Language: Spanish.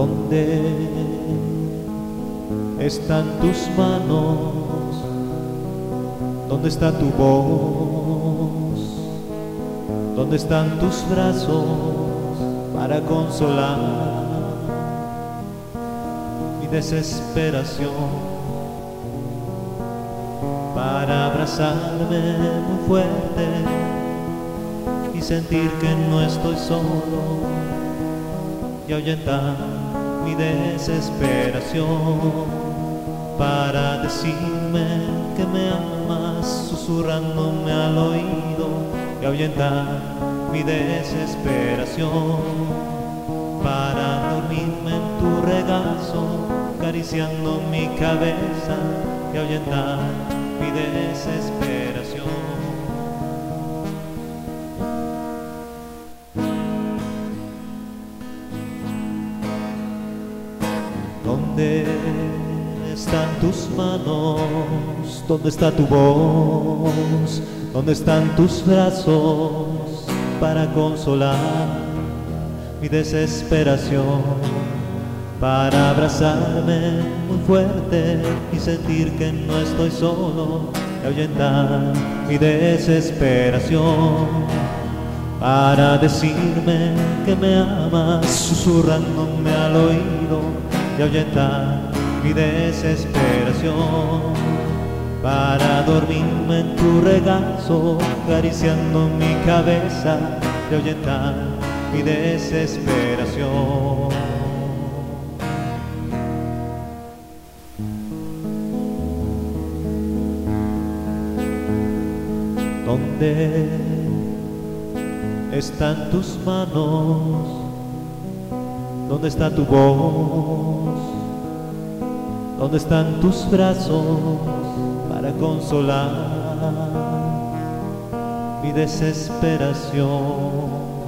¿Dónde están tus manos? ¿Dónde está tu voz? ¿Dónde están tus brazos para consolar mi desesperación? Para abrazarme muy fuerte y sentir que no estoy solo y ahuyentar mi desesperación para decirme que me amas susurrándome al oído y ahuyentar mi desesperación para dormirme en tu regazo acariciando mi cabeza y ahuyentar mi desesperación ¿Dónde están tus manos? ¿Dónde está tu voz? ¿Dónde están tus brazos para consolar mi desesperación? Para abrazarme muy fuerte y sentir que no estoy solo y ahuyentar mi desesperación para decirme que me amas, susurrándome al oído y ahuyentar mi desesperación. Para dormirme en tu regazo, acariciando mi cabeza y ahuyentar mi desesperación. ¿Dónde están tus manos? ¿Dónde está tu voz? ¿Dónde están tus brazos para consolar mi desesperación?